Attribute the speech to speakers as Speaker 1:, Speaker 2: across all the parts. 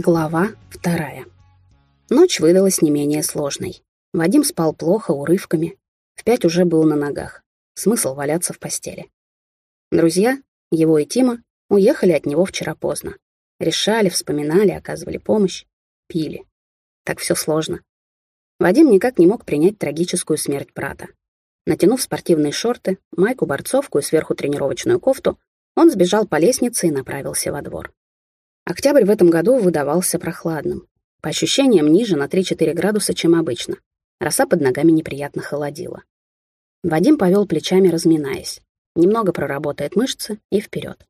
Speaker 1: Глава вторая. Ночь выдалась не менее сложной. Вадим спал плохо, урывками. В пять уже был на ногах. Смысл валяться в постели. Друзья, его и Тима, уехали от него вчера поздно. Решали, вспоминали, оказывали помощь, пили. Так все сложно. Вадим никак не мог принять трагическую смерть брата. Натянув спортивные шорты, майку-борцовку и сверху тренировочную кофту, он сбежал по лестнице и направился во двор. Октябрь в этом году выдавался прохладным. По ощущениям, ниже на 3-4 градуса, чем обычно. Роса под ногами неприятно холодила. Вадим повел плечами, разминаясь. Немного проработает мышцы и вперед.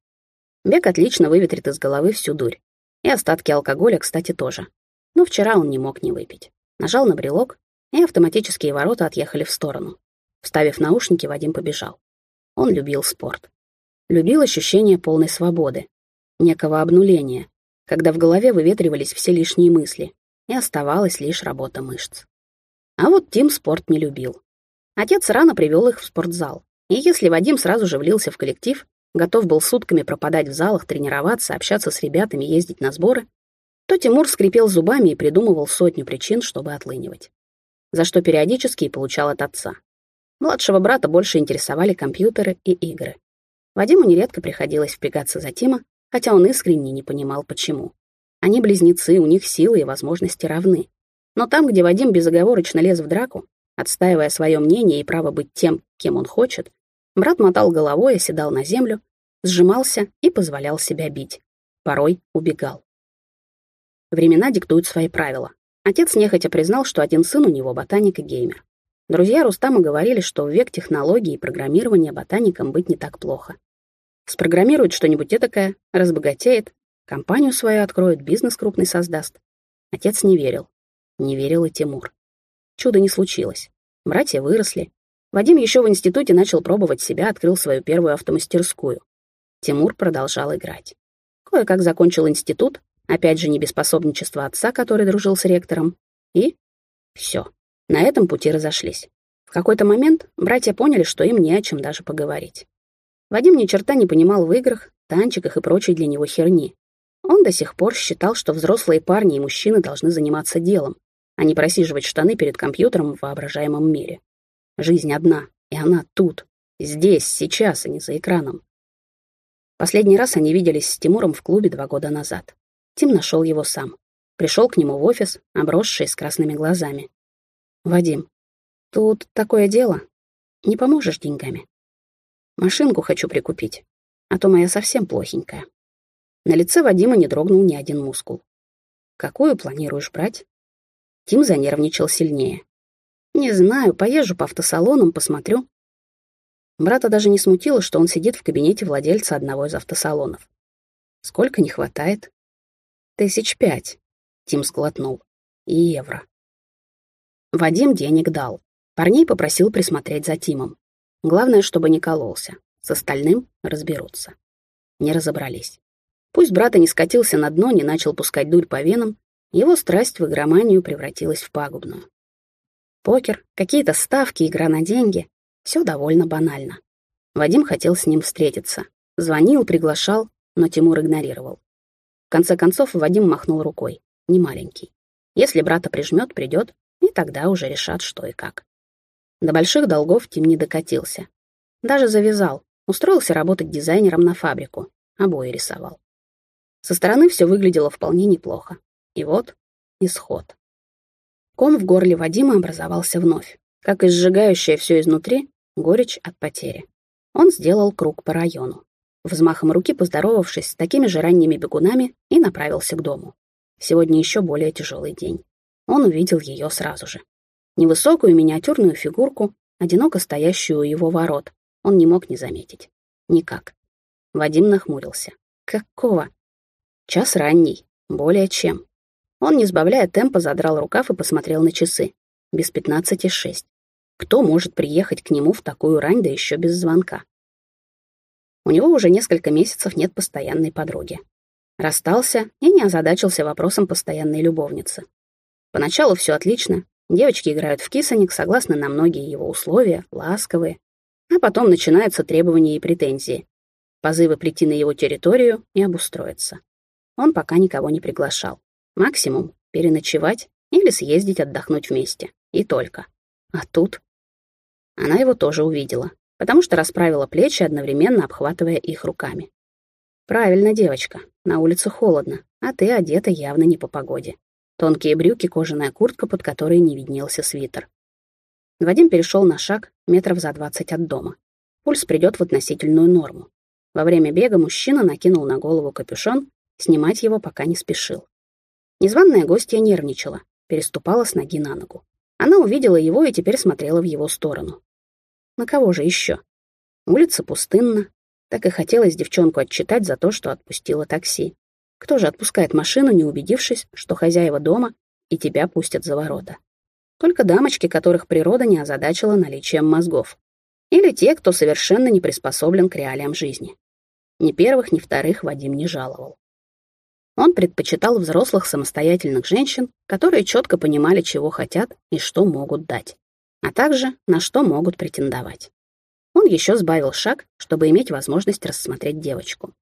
Speaker 1: Бег отлично выветрит из головы всю дурь. И остатки алкоголя, кстати, тоже. Но вчера он не мог не выпить. Нажал на брелок, и автоматические ворота отъехали в сторону. Вставив наушники, Вадим побежал. Он любил спорт. Любил ощущение полной свободы, некого обнуления, когда в голове выветривались все лишние мысли, и оставалась лишь работа мышц. А вот Тим спорт не любил. Отец рано привел их в спортзал, и если Вадим сразу же влился в коллектив, готов был сутками пропадать в залах, тренироваться, общаться с ребятами, ездить на сборы, то Тимур скрипел зубами и придумывал сотню причин, чтобы отлынивать. За что периодически и получал от отца. Младшего брата больше интересовали компьютеры и игры. Вадиму нередко приходилось впрягаться за Тима, хотя он искренне не понимал, почему. Они близнецы, у них силы и возможности равны. Но там, где Вадим безоговорочно лез в драку, отстаивая свое мнение и право быть тем, кем он хочет, брат мотал головой, оседал на землю, сжимался и позволял себя бить. Порой убегал. Времена диктуют свои правила. Отец нехотя признал, что один сын у него ботаник и геймер. Друзья Рустама говорили, что в век технологий и программирования ботаникам быть не так плохо. Спрограммирует что-нибудь этакое, разбогатеет, компанию свою откроет, бизнес крупный создаст. Отец не верил. Не верил и Тимур. Чудо не случилось. Братья выросли. Вадим еще в институте начал пробовать себя, открыл свою первую автомастерскую. Тимур продолжал играть. Кое-как закончил институт, опять же не без пособничества отца, который дружил с ректором. И все. На этом пути разошлись. В какой-то момент братья поняли, что им не о чем даже поговорить. Вадим ни черта не понимал в играх, танчиках и прочей для него херни. Он до сих пор считал, что взрослые парни и мужчины должны заниматься делом, а не просиживать штаны перед компьютером в воображаемом мире. Жизнь одна, и она тут, здесь, сейчас, а не за экраном. Последний раз они виделись с Тимуром в клубе два года назад. Тим нашел его сам. Пришел к нему в офис, обросший с красными глазами. «Вадим, тут такое дело. Не поможешь деньгами?» Машинку хочу прикупить, а то моя совсем плохенькая. На лице Вадима не дрогнул ни один мускул. Какую планируешь брать? Тим занервничал сильнее. Не знаю, поезжу по автосалонам, посмотрю. Брата даже не смутило, что он сидит в кабинете владельца одного из автосалонов. Сколько не хватает? Тысяч пять. Тим сглотнул. И евро. Вадим денег дал. Парней попросил присмотреть за Тимом. Главное, чтобы не кололся. С остальным разберутся. Не разобрались. Пусть брат и не скатился на дно, не начал пускать дурь по венам, его страсть в игроманию превратилась в пагубную. Покер, какие-то ставки, игра на деньги — все довольно банально. Вадим хотел с ним встретиться. Звонил, приглашал, но Тимур игнорировал. В конце концов, Вадим махнул рукой. Не маленький. Если брата прижмет, придет, и тогда уже решат, что и как. До больших долгов Тим не докатился. Даже завязал, устроился работать дизайнером на фабрику, обои рисовал. Со стороны все выглядело вполне неплохо. И вот исход. Ком в горле Вадима образовался вновь, как и сжигающая все изнутри горечь от потери. Он сделал круг по району. Взмахом руки поздоровавшись с такими же ранними бегунами и направился к дому. Сегодня еще более тяжелый день. Он увидел ее сразу же. Невысокую миниатюрную фигурку, одиноко стоящую у его ворот, он не мог не заметить. Никак. Вадим нахмурился. Какого? Час ранний. Более чем. Он, не сбавляя темпа, задрал рукав и посмотрел на часы. Без пятнадцати шесть. Кто может приехать к нему в такую рань, да еще без звонка? У него уже несколько месяцев нет постоянной подруги. Расстался и не озадачился вопросом постоянной любовницы. Поначалу все отлично, Девочки играют в кисоник, согласны на многие его условия, ласковые. А потом начинаются требования и претензии. Позывы прийти на его территорию и обустроиться. Он пока никого не приглашал. Максимум — переночевать или съездить отдохнуть вместе. И только. А тут... Она его тоже увидела, потому что расправила плечи, одновременно обхватывая их руками. «Правильно, девочка, на улице холодно, а ты одета явно не по погоде. Тонкие брюки, кожаная куртка, под которой не виднелся свитер. Вадим перешел на шаг метров за двадцать от дома. Пульс придет в относительную норму. Во время бега мужчина накинул на голову капюшон, снимать его пока не спешил. Незваная гостья нервничала, переступала с ноги на ногу. Она увидела его и теперь смотрела в его сторону. На кого же еще? Улица пустынна. Так и хотелось девчонку отчитать за то, что отпустила такси. Кто же отпускает машину, не убедившись, что хозяева дома и тебя пустят за ворота? Только дамочки, которых природа не озадачила наличием мозгов. Или те, кто совершенно не приспособлен к реалиям жизни. Ни первых, ни вторых Вадим не жаловал. Он предпочитал взрослых самостоятельных женщин, которые четко понимали, чего хотят и что могут дать, а также на что могут претендовать. Он еще сбавил шаг, чтобы иметь возможность рассмотреть девочку.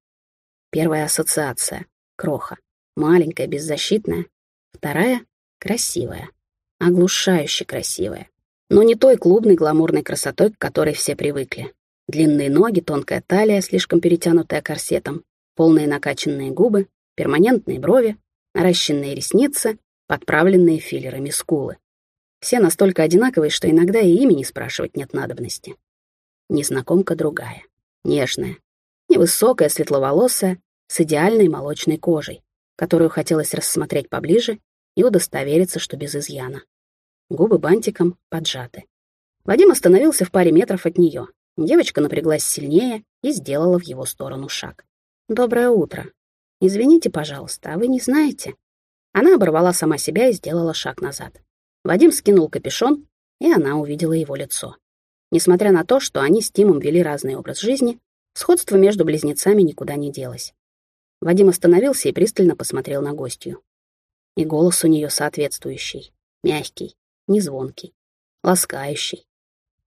Speaker 1: Первая ассоциация — кроха, маленькая, беззащитная. Вторая — красивая, оглушающе красивая но не той клубной гламурной красотой, к которой все привыкли. Длинные ноги, тонкая талия, слишком перетянутая корсетом, полные накачанные губы, перманентные брови, наращенные ресницы, подправленные филлерами скулы. Все настолько одинаковые, что иногда и имени спрашивать нет надобности. Незнакомка другая, нежная, невысокая, светловолосая, с идеальной молочной кожей, которую хотелось рассмотреть поближе и удостовериться, что без изъяна губы бантиком поджаты. Вадим остановился в паре метров от нее. Девочка напряглась сильнее и сделала в его сторону шаг. «Доброе утро. Извините, пожалуйста, а вы не знаете?» Она оборвала сама себя и сделала шаг назад. Вадим скинул капюшон, и она увидела его лицо. Несмотря на то, что они с Тимом вели разный образ жизни, сходство между близнецами никуда не делось. Вадим остановился и пристально посмотрел на гостью. И голос у нее соответствующий, мягкий, незвонкий, ласкающий.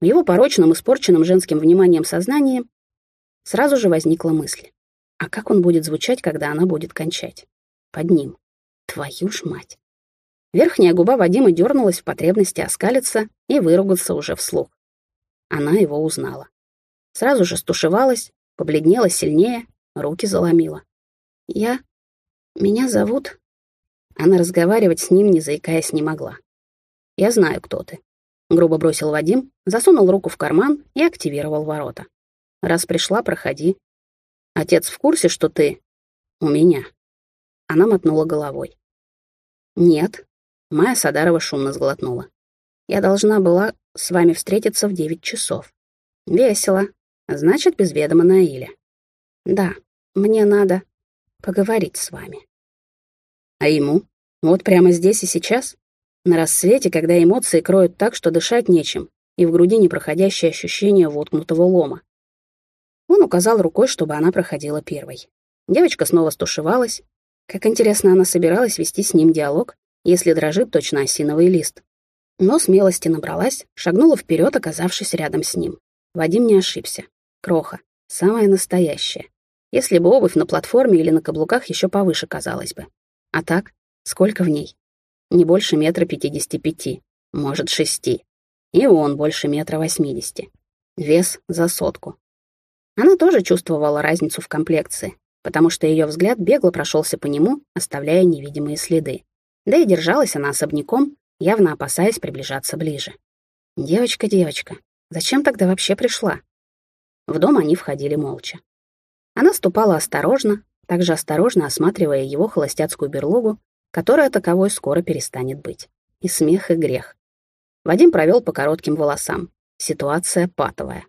Speaker 1: В его порочном, испорченном женским вниманием сознании сразу же возникла мысль. А как он будет звучать, когда она будет кончать? Под ним. Твою ж мать. Верхняя губа Вадима дернулась в потребности оскалиться и выругаться уже вслух. Она его узнала. Сразу же стушевалась, побледнела сильнее, руки заломила. «Я... Меня зовут...» Она разговаривать с ним, не заикаясь, не могла. «Я знаю, кто ты», — грубо бросил Вадим, засунул руку в карман и активировал ворота. «Раз пришла, проходи. Отец в курсе, что ты у меня?» Она мотнула головой. «Нет», — Майя Садарова шумно сглотнула. «Я должна была с вами встретиться в девять часов». «Весело. Значит, без ведома Наиля». «Да, мне надо поговорить с вами». «А ему? Вот прямо здесь и сейчас?» На рассвете, когда эмоции кроют так, что дышать нечем, и в груди непроходящее ощущение воткнутого лома. Он указал рукой, чтобы она проходила первой. Девочка снова стушевалась. Как интересно, она собиралась вести с ним диалог, если дрожит точно осиновый лист. Но смелости набралась, шагнула вперед, оказавшись рядом с ним. Вадим не ошибся. Кроха. Самая настоящая. Если бы обувь на платформе или на каблуках еще повыше казалась бы. А так, сколько в ней? не больше метра пятидесяти пяти, может, шести. И он больше метра восьмидесяти. Вес за сотку. Она тоже чувствовала разницу в комплекции, потому что ее взгляд бегло прошелся по нему, оставляя невидимые следы. Да и держалась она особняком, явно опасаясь приближаться ближе. «Девочка, девочка, зачем тогда вообще пришла?» В дом они входили молча. Она ступала осторожно, также осторожно осматривая его холостяцкую берлогу которая таковой скоро перестанет быть. И смех, и грех. Вадим провел по коротким волосам. Ситуация патовая.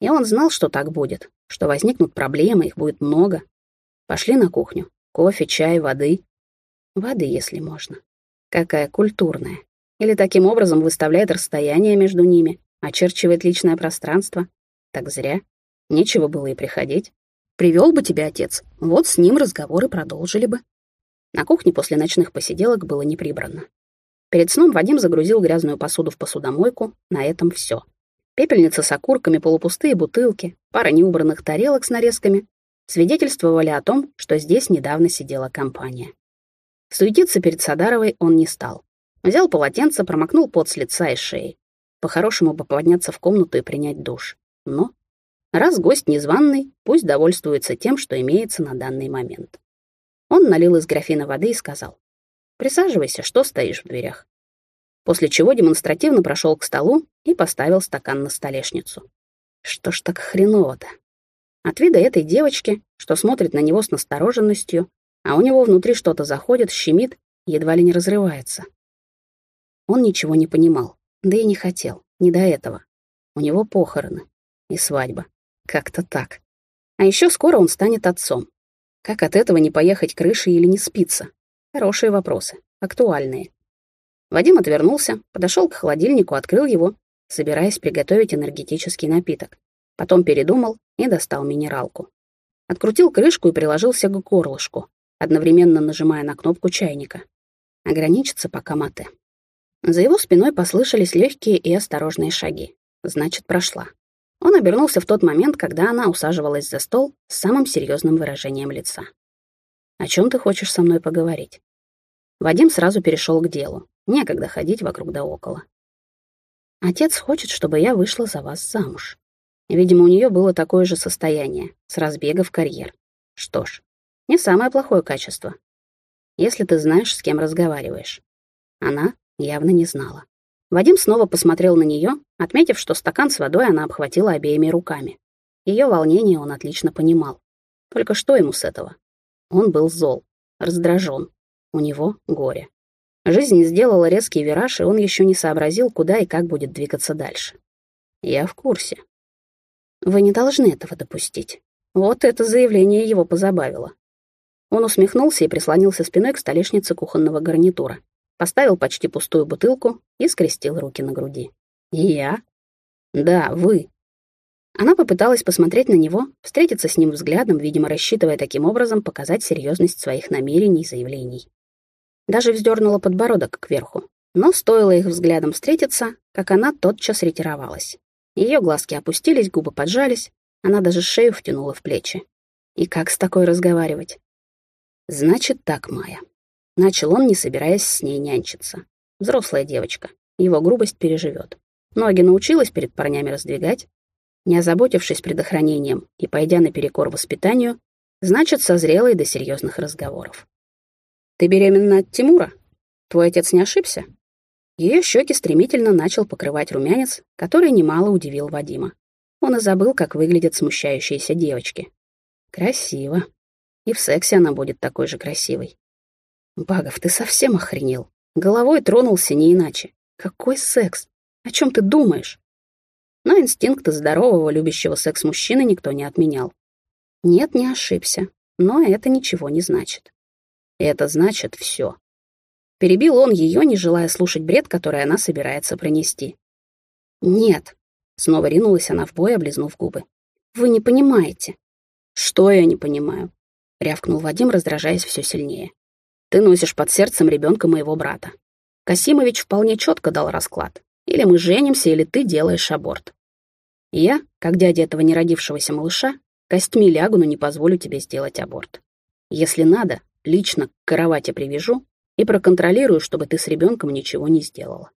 Speaker 1: И он знал, что так будет, что возникнут проблемы, их будет много. Пошли на кухню. Кофе, чай, воды. Воды, если можно. Какая культурная. Или таким образом выставляет расстояние между ними, очерчивает личное пространство. Так зря. Нечего было и приходить. Привел бы тебя отец, вот с ним разговоры продолжили бы. На кухне после ночных посиделок было не прибрано. Перед сном Вадим загрузил грязную посуду в посудомойку, на этом все. Пепельница с окурками, полупустые бутылки, пара неубранных тарелок с нарезками свидетельствовали о том, что здесь недавно сидела компания. Суетиться перед Садаровой он не стал. Взял полотенце, промокнул пот с лица и шеи. По-хорошему бы подняться в комнату и принять душ. Но раз гость незваный, пусть довольствуется тем, что имеется на данный момент. Он налил из графина воды и сказал, «Присаживайся, что стоишь в дверях?» После чего демонстративно прошел к столу и поставил стакан на столешницу. Что ж так хреново-то? От вида этой девочки, что смотрит на него с настороженностью, а у него внутри что-то заходит, щемит, едва ли не разрывается. Он ничего не понимал, да и не хотел, не до этого. У него похороны и свадьба. Как-то так. А еще скоро он станет отцом. Как от этого не поехать крышей или не спиться? Хорошие вопросы, актуальные. Вадим отвернулся, подошел к холодильнику, открыл его, собираясь приготовить энергетический напиток. Потом передумал и достал минералку. Открутил крышку и приложился к горлышку, одновременно нажимая на кнопку чайника. Ограничится пока мате. За его спиной послышались легкие и осторожные шаги. Значит, прошла. Он обернулся в тот момент, когда она усаживалась за стол с самым серьезным выражением лица. «О чем ты хочешь со мной поговорить?» Вадим сразу перешел к делу. Некогда ходить вокруг да около. «Отец хочет, чтобы я вышла за вас замуж». Видимо, у нее было такое же состояние, с разбега в карьер. Что ж, не самое плохое качество. Если ты знаешь, с кем разговариваешь. Она явно не знала. Вадим снова посмотрел на нее, отметив, что стакан с водой она обхватила обеими руками. Ее волнение он отлично понимал. Только что ему с этого? Он был зол, раздражен. У него горе. Жизнь сделала резкий вираж, и он еще не сообразил, куда и как будет двигаться дальше. Я в курсе. Вы не должны этого допустить. Вот это заявление его позабавило. Он усмехнулся и прислонился спиной к столешнице кухонного гарнитура поставил почти пустую бутылку и скрестил руки на груди. «Я?» «Да, вы». Она попыталась посмотреть на него, встретиться с ним взглядом, видимо, рассчитывая таким образом показать серьезность своих намерений и заявлений. Даже вздернула подбородок кверху. Но стоило их взглядом встретиться, как она тотчас ретировалась. Ее глазки опустились, губы поджались, она даже шею втянула в плечи. И как с такой разговаривать? Значит так, Майя. Начал он, не собираясь с ней нянчиться. Взрослая девочка. Его грубость переживет. Ноги научилась перед парнями раздвигать. Не озаботившись предохранением и пойдя наперекор воспитанию, значит, созрела и до серьезных разговоров. «Ты беременна от Тимура? Твой отец не ошибся?» Ее щеки стремительно начал покрывать румянец, который немало удивил Вадима. Он и забыл, как выглядят смущающиеся девочки. Красиво. И в сексе она будет такой же красивой. Багов, ты совсем охренел. Головой тронулся не иначе. Какой секс? О чем ты думаешь? Но инстинкты здорового, любящего секс-мужчины никто не отменял. Нет, не ошибся. Но это ничего не значит. Это значит все. Перебил он ее, не желая слушать бред, который она собирается пронести. «Нет», — снова ринулась она в бой, облизнув губы. «Вы не понимаете». «Что я не понимаю?» — рявкнул Вадим, раздражаясь все сильнее. Ты носишь под сердцем ребенка моего брата. Касимович вполне четко дал расклад. Или мы женимся, или ты делаешь аборт. Я, как дядя этого неродившегося малыша, костьми лягу, но не позволю тебе сделать аборт. Если надо, лично к кровати привяжу и проконтролирую, чтобы ты с ребенком ничего не сделала.